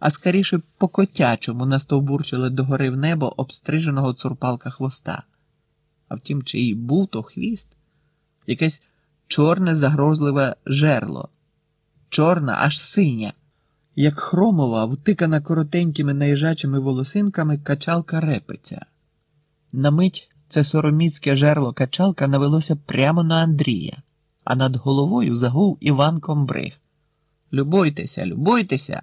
а скоріше по котячому настовбурчили догори в небо обстриженого цурпалка хвоста. А втім, чиї був то хвіст, якесь чорне загрозливе жерло, чорна, аж синя, як хромова, втикана коротенькими наїжачими волосинками качалка репиця. На мить це сороміцьке жерло качалка навелося прямо на Андрія, а над головою загув Іван Комбриг. Любуйтеся, любуйтеся.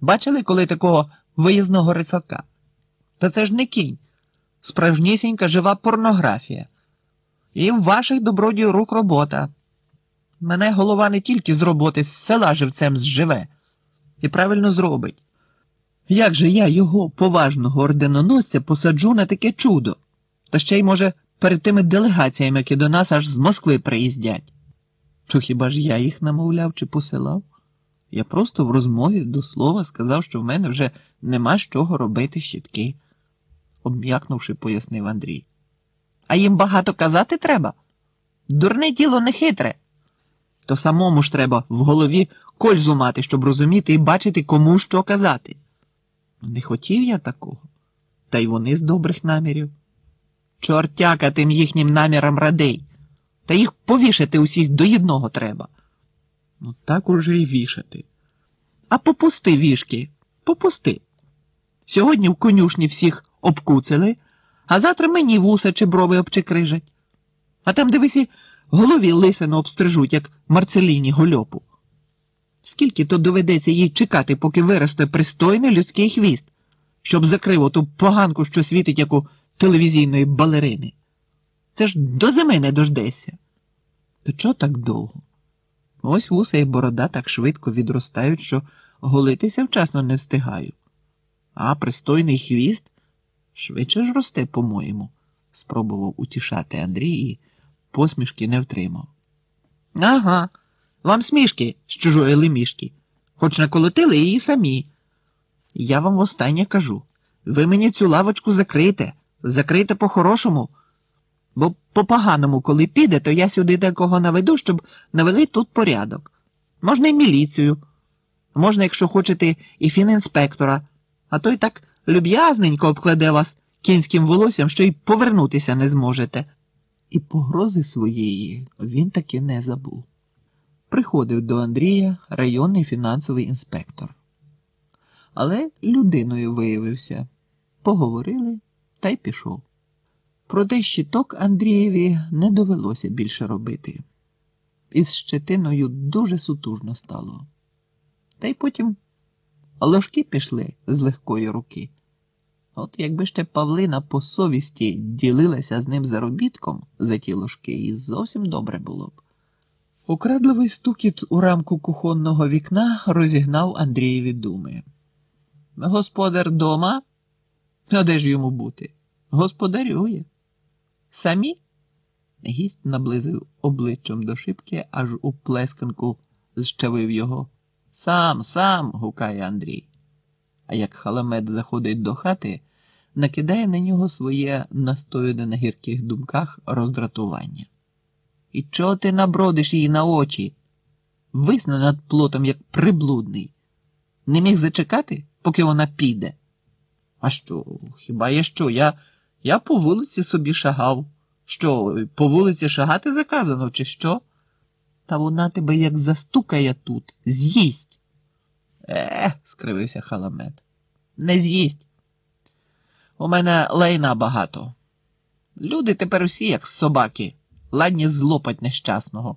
Бачили коли такого виїзного рисака? Та це ж не кінь, справжнісінька жива порнографія. І в ваших добродію рук робота. Мене голова не тільки з роботи з села живцем зживе і правильно зробить. Як же я його поважного орденоносця посаджу на таке чудо? Та ще й, може, перед тими делегаціями, які до нас аж з Москви приїздять. То хіба ж я їх намовляв чи посилав? Я просто в розмові до слова сказав, що в мене вже нема з чого робити щітки, обм'якнувши, пояснив Андрій. А їм багато казати треба? Дурне діло не хитре. То самому ж треба в голові кользу мати, щоб розуміти і бачити, кому що казати. Не хотів я такого, та й вони з добрих намірів. Чортяка тим їхнім намірам радей, та їх повішати усіх до єдного треба. Ну так уже й вішати. А попусти вішки, попусти. Сьогодні в конюшні всіх обкуцали, а завтра мені вуса чи брови обчекрижать. А там, дивись, голові лисину обстрижуть, як Марцеліні гольопу. Скільки то доведеться їй чекати, поки виросте пристойний людський хвіст, щоб закрив оту поганку, що світить, як у телевізійної балерини. Це ж до зими не дождешся. То чого так довго? Ось вуса і борода так швидко відростають, що голитися вчасно не встигаю. А пристойний хвіст швидше ж росте, по-моєму, спробував утішати Андрій і посмішки не втримав. Ага, вам смішки з чужої лемішки, хоч наколотили її самі. Я вам востаннє кажу ви мені цю лавочку закрийте, закрийте по-хорошому. Бо по-поганому, коли піде, то я сюди декого наведу, щоб навели тут порядок. Можна й міліцію, можна, якщо хочете, і фінінспектора, а той так люб'язненько обкладе вас кінським волоссям, що й повернутися не зможете. І погрози своєї він таки не забув. Приходив до Андрія районний фінансовий інспектор. Але людиною виявився. Поговорили та й пішов. Проте щиток Андрієві не довелося більше робити. Із щетиною дуже сутужно стало. Та й потім ложки пішли з легкої руки. От якби ще Павлина по совісті ділилася з ним заробітком за ті ложки, і зовсім добре було б. Украдливий стукіт у рамку кухонного вікна розігнав Андрієві думи. Господар дома? А де ж йому бути? Господарює. Самі? Гість наблизив обличчям до шибки, аж у плесканку зчавив його. Сам, сам, гукає Андрій. А як халамет заходить до хати, накидає на нього своє настояне на гірких думках роздратування. І чого ти набродиш її на очі? Висне над плотом, як приблудний. Не міг зачекати, поки вона піде. А що, хіба я що? Я я по вулиці собі шагав. Що, по вулиці шагати заказано, чи що? Та вона тебе як застукає тут, з'їсть. Е, скривився халамет. Не з'їсть. У мене лайна багато. Люди тепер усі, як собаки, ладні злопать нещасного.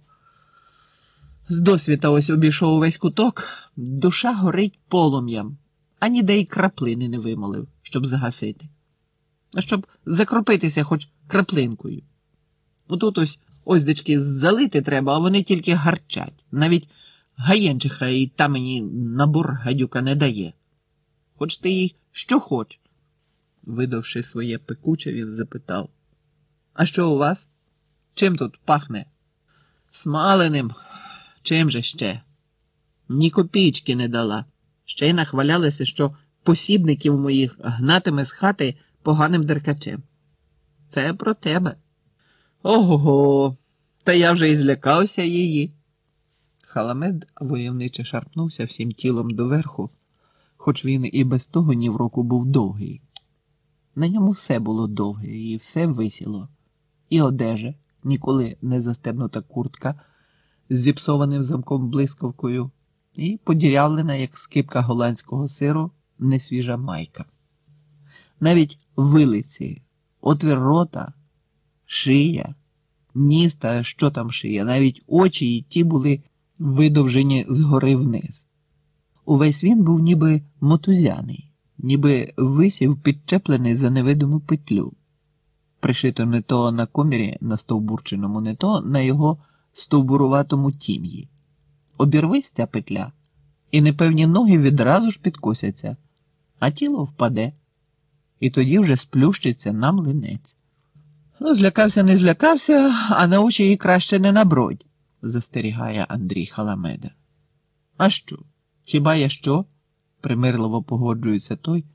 З досвіта ось обійшов увесь куток, душа горить полум'ям, а ніде й краплини не вимолив, щоб загасити. Щоб закропитися хоч краплинкою. Отут ось оздечки залити треба, а вони тільки гарчать. Навіть гаєнчиха і та мені набор гадюка не дає. Хоч ти їй що хоч. Видавши своє пекуче, він запитав. А що у вас? Чим тут пахне? Смаленим. Чим же ще? Ні копійки не дала. Ще й нахвалялися, що посібників моїх гнатиме з хати поганим деркачем. Це про тебе. Ого, та я вже і злякався її. Халамед войовниче шарпнувся всім тілом доверху, хоч він і без того ні в року був довгий. На ньому все було довге і все висіло. І одежа, ніколи не застебнута куртка з зіпсованим замком блискавкою, і подірявлена, як скипка голландського сиру, несвіжа майка. Навіть вилиці, отвір рота, шия, ніс та що там шия, навіть очі і ті були видовжені згори вниз. Увесь він був ніби мотузяний, ніби висів підчеплений за невидиму петлю, пришито не то на комірі на стовбурченому, не то на його стовбуруватому тім'ї. Обірвись ця петля, і непевні ноги відразу ж підкосяться, а тіло впаде, і тоді вже сплющиться на млинець. Ну, злякався, не злякався, а на очі її краще не набродь, застерігає Андрій Халамеда. А що? Хіба я що? примирливо погоджується той,